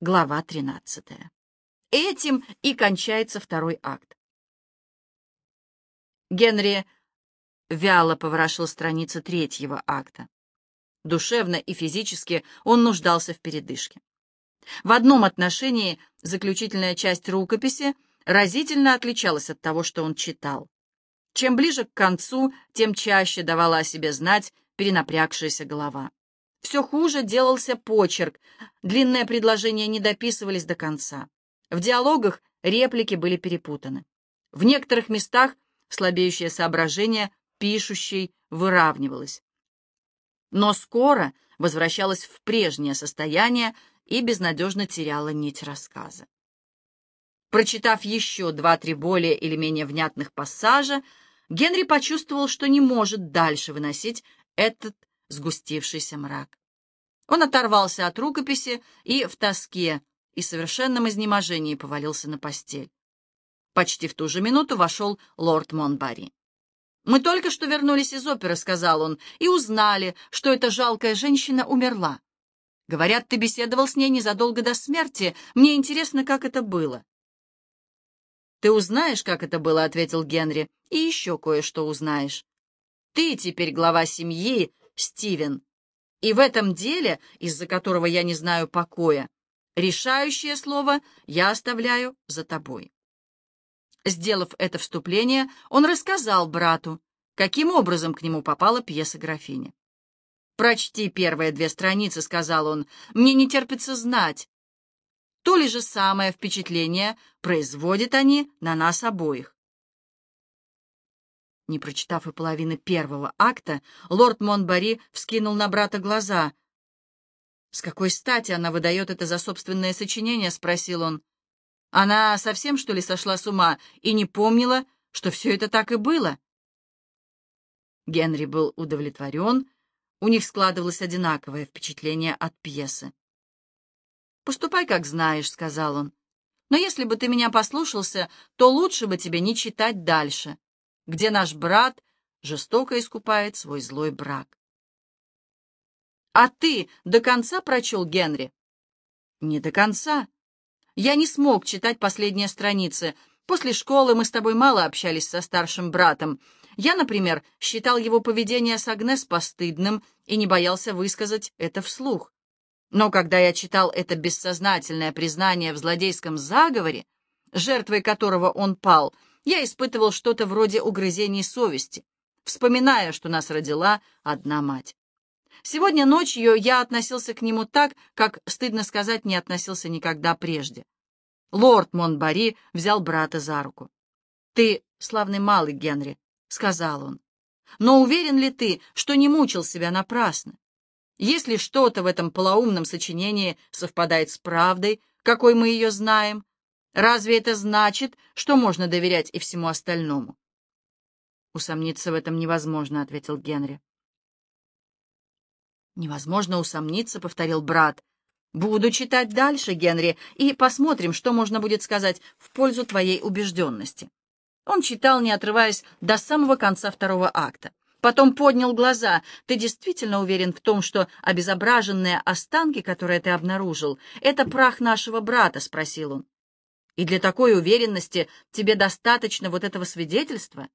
Глава 13. Этим и кончается второй акт. Генри вяло поворошил страницы третьего акта. Душевно и физически он нуждался в передышке. В одном отношении заключительная часть рукописи разительно отличалась от того, что он читал. Чем ближе к концу, тем чаще давала о себе знать перенапрягшаяся голова. Все хуже делался почерк, длинные предложения не дописывались до конца. В диалогах реплики были перепутаны. В некоторых местах слабеющее соображение пишущей выравнивалось. Но скоро возвращалось в прежнее состояние и безнадежно теряла нить рассказа. Прочитав еще два-три более или менее внятных пассажа, Генри почувствовал, что не может дальше выносить этот сгустившийся мрак. Он оторвался от рукописи и в тоске и совершенном изнеможении повалился на постель. Почти в ту же минуту вошел лорд Монбари. «Мы только что вернулись из оперы», — сказал он, — «и узнали, что эта жалкая женщина умерла. Говорят, ты беседовал с ней незадолго до смерти. Мне интересно, как это было». «Ты узнаешь, как это было», — ответил Генри, — «и еще кое-что узнаешь. Ты теперь глава семьи, Стивен, и в этом деле, из-за которого я не знаю покоя, решающее слово я оставляю за тобой». Сделав это вступление, он рассказал брату, каким образом к нему попала пьеса графини. «Прочти первые две страницы», — сказал он, — «мне не терпится знать, то ли же самое впечатление производят они на нас обоих. Не прочитав и половины первого акта, лорд Монбари вскинул на брата глаза. «С какой стати она выдает это за собственное сочинение?» — спросил он. «Она совсем, что ли, сошла с ума и не помнила, что все это так и было?» Генри был удовлетворен, у них складывалось одинаковое впечатление от пьесы. «Поступай, как знаешь», — сказал он. «Но если бы ты меня послушался, то лучше бы тебе не читать дальше, где наш брат жестоко искупает свой злой брак». «А ты до конца прочел Генри?» «Не до конца. Я не смог читать последние страницы. После школы мы с тобой мало общались со старшим братом. Я, например, считал его поведение с Агнес постыдным и не боялся высказать это вслух. Но когда я читал это бессознательное признание в злодейском заговоре, жертвой которого он пал, я испытывал что-то вроде угрызений совести, вспоминая, что нас родила одна мать. Сегодня ночью я относился к нему так, как, стыдно сказать, не относился никогда прежде. Лорд Монбари взял брата за руку. «Ты славный малый, Генри», — сказал он. «Но уверен ли ты, что не мучил себя напрасно? Если что-то в этом полоумном сочинении совпадает с правдой, какой мы ее знаем, разве это значит, что можно доверять и всему остальному? «Усомниться в этом невозможно», — ответил Генри. «Невозможно усомниться», — повторил брат. «Буду читать дальше, Генри, и посмотрим, что можно будет сказать в пользу твоей убежденности». Он читал, не отрываясь до самого конца второго акта. Потом поднял глаза. «Ты действительно уверен в том, что обезображенные останки, которые ты обнаружил, это прах нашего брата?» — спросил он. «И для такой уверенности тебе достаточно вот этого свидетельства?»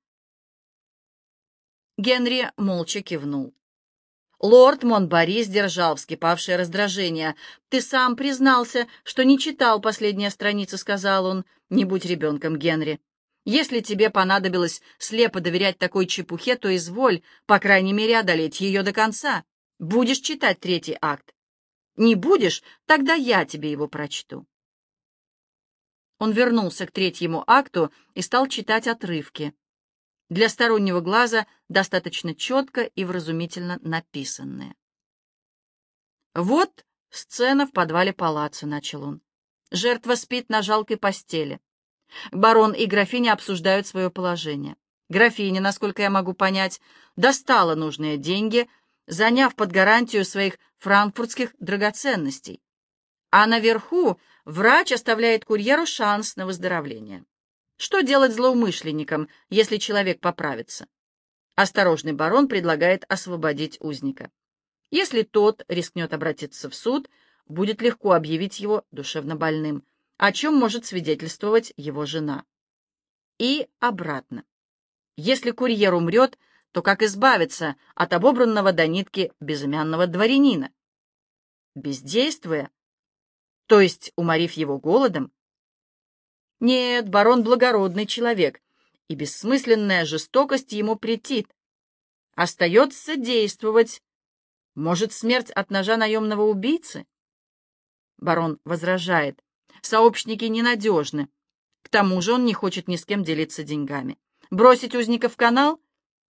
Генри молча кивнул. Лорд Монбари сдержал вскипавшее раздражение. «Ты сам признался, что не читал последние страницы», — сказал он. «Не будь ребенком, Генри. Если тебе понадобилось слепо доверять такой чепухе, то изволь, по крайней мере, одолеть ее до конца. Будешь читать третий акт. Не будешь, тогда я тебе его прочту. Он вернулся к третьему акту и стал читать отрывки. Для стороннего глаза достаточно четко и вразумительно написанные. «Вот сцена в подвале палаца», — начал он. Жертва спит на жалкой постели. Барон и графиня обсуждают свое положение. Графиня, насколько я могу понять, достала нужные деньги, заняв под гарантию своих франкфуртских драгоценностей. А наверху врач оставляет курьеру шанс на выздоровление. Что делать злоумышленникам, если человек поправится? Осторожный барон предлагает освободить узника. Если тот рискнет обратиться в суд, будет легко объявить его душевно больным, о чем может свидетельствовать его жена. И обратно. Если курьер умрет, то как избавиться от обобранного до нитки безымянного дворянина? Бездействуя, то есть уморив его голодом? Нет, барон благородный человек, и бессмысленная жестокость ему претит. Остается действовать. Может, смерть от ножа наемного убийцы? Барон возражает. Сообщники ненадежны. К тому же он не хочет ни с кем делиться деньгами. Бросить узника в канал?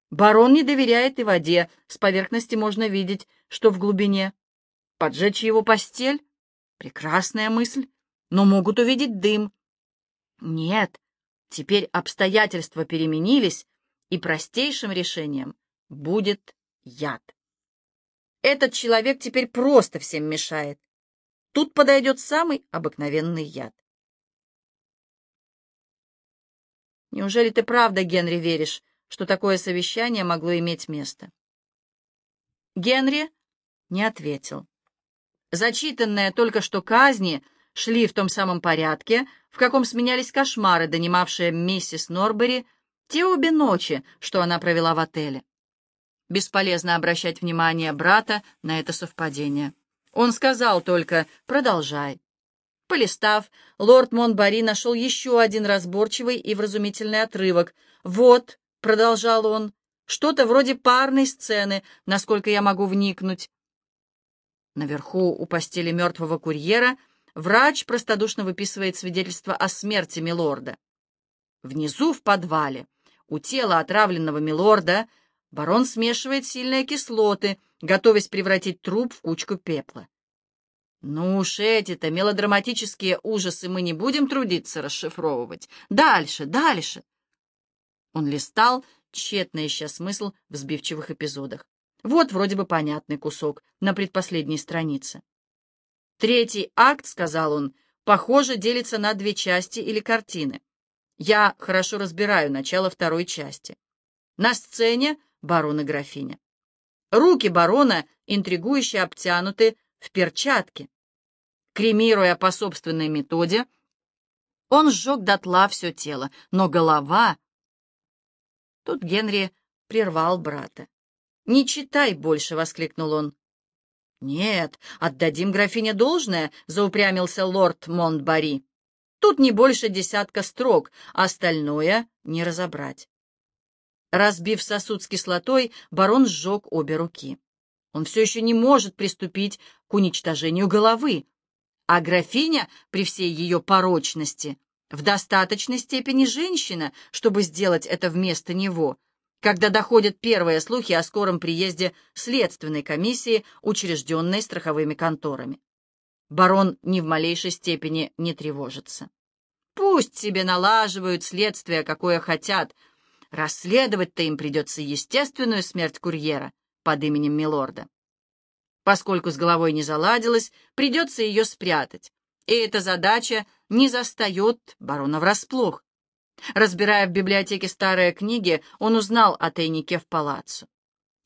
Барон не доверяет и воде. С поверхности можно видеть, что в глубине. Поджечь его постель? Прекрасная мысль. Но могут увидеть дым. Нет, теперь обстоятельства переменились, и простейшим решением будет яд. Этот человек теперь просто всем мешает. Тут подойдет самый обыкновенный яд. Неужели ты правда, Генри, веришь, что такое совещание могло иметь место? Генри не ответил. Зачитанные только что казни шли в том самом порядке, в каком сменялись кошмары, донимавшие миссис Норбери те обе ночи, что она провела в отеле. Бесполезно обращать внимание брата на это совпадение. Он сказал только «продолжай». Полистав, лорд Монбари нашел еще один разборчивый и вразумительный отрывок. «Вот», — продолжал он, — «что-то вроде парной сцены, насколько я могу вникнуть». Наверху у постели мертвого курьера врач простодушно выписывает свидетельство о смерти милорда. Внизу, в подвале, у тела отравленного милорда, барон смешивает сильные кислоты — готовясь превратить труп в кучку пепла. Ну уж эти-то мелодраматические ужасы мы не будем трудиться расшифровывать. Дальше, дальше. Он листал, тщетно ища смысл в сбивчивых эпизодах. Вот вроде бы понятный кусок на предпоследней странице. Третий акт, сказал он, похоже, делится на две части или картины. Я хорошо разбираю начало второй части. На сцене барон и графиня. Руки барона интригующе обтянуты в перчатки. Кремируя по собственной методе, он сжег дотла все тело, но голова... Тут Генри прервал брата. «Не читай больше!» — воскликнул он. «Нет, отдадим графине должное», — заупрямился лорд Монтбари. «Тут не больше десятка строк, остальное не разобрать». Разбив сосуд с кислотой, барон сжег обе руки. Он все еще не может приступить к уничтожению головы, а графиня, при всей ее порочности, в достаточной степени женщина, чтобы сделать это вместо него, когда доходят первые слухи о скором приезде следственной комиссии, учрежденной страховыми конторами. Барон ни в малейшей степени не тревожится. Пусть себе налаживают следствие, какое хотят, Расследовать-то им придется естественную смерть курьера под именем Милорда. Поскольку с головой не заладилось, придется ее спрятать, и эта задача не застает барона врасплох. Разбирая в библиотеке старые книги, он узнал о тайнике в палаццо.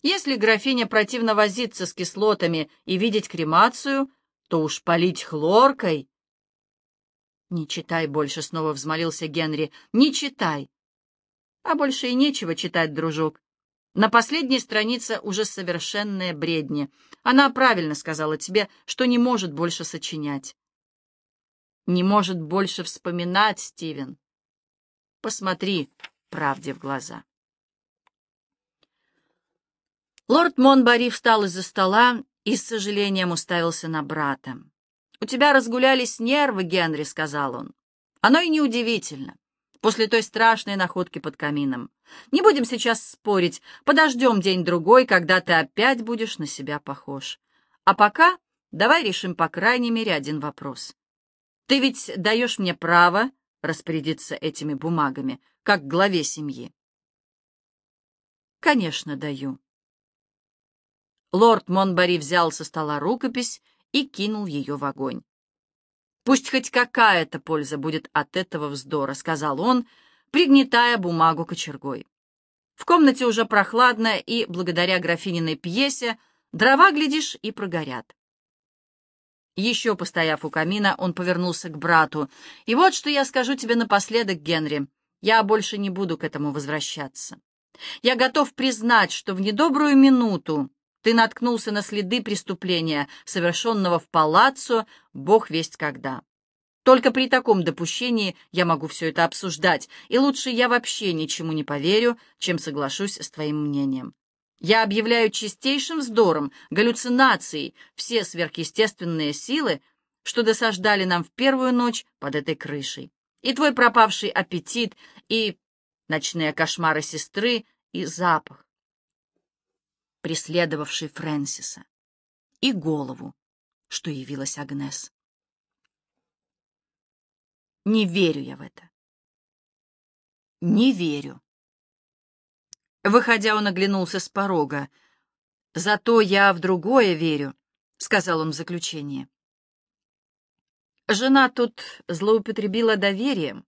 Если графиня противно возиться с кислотами и видеть кремацию, то уж полить хлоркой. «Не читай больше», — снова взмолился Генри, — «не читай. А больше и нечего читать, дружок. На последней странице уже совершенная бредни. Она правильно сказала тебе, что не может больше сочинять. Не может больше вспоминать, Стивен. Посмотри правде в глаза. Лорд Монбари встал из-за стола и с сожалением уставился на брата. «У тебя разгулялись нервы, Генри», — сказал он. «Оно и неудивительно после той страшной находки под камином. Не будем сейчас спорить, подождем день-другой, когда ты опять будешь на себя похож. А пока давай решим по крайней мере один вопрос. Ты ведь даешь мне право распорядиться этими бумагами, как главе семьи? Конечно, даю. Лорд Монбари взял со стола рукопись и кинул ее в огонь. Пусть хоть какая-то польза будет от этого вздора, — сказал он, пригнетая бумагу кочергой. В комнате уже прохладно, и, благодаря графининой пьесе, дрова, глядишь, и прогорят. Еще постояв у камина, он повернулся к брату. «И вот что я скажу тебе напоследок, Генри. Я больше не буду к этому возвращаться. Я готов признать, что в недобрую минуту ты наткнулся на следы преступления, совершенного в палаццо, бог весть когда. Только при таком допущении я могу все это обсуждать, и лучше я вообще ничему не поверю, чем соглашусь с твоим мнением. Я объявляю чистейшим вздором, галлюцинацией все сверхъестественные силы, что досаждали нам в первую ночь под этой крышей. И твой пропавший аппетит, и ночные кошмары сестры, и запах, преследовавший Фрэнсиса, и голову, что явилась Агнес. Не верю я в это. Не верю. Выходя, он оглянулся с порога. «Зато я в другое верю», — сказал он в заключение. «Жена тут злоупотребила доверием,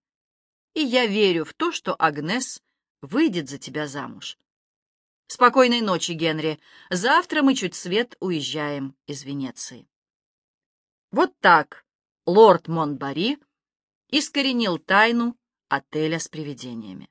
и я верю в то, что Агнес выйдет за тебя замуж. Спокойной ночи, Генри. Завтра мы чуть свет уезжаем из Венеции». Вот так лорд Монбари искоренил тайну отеля с привидениями.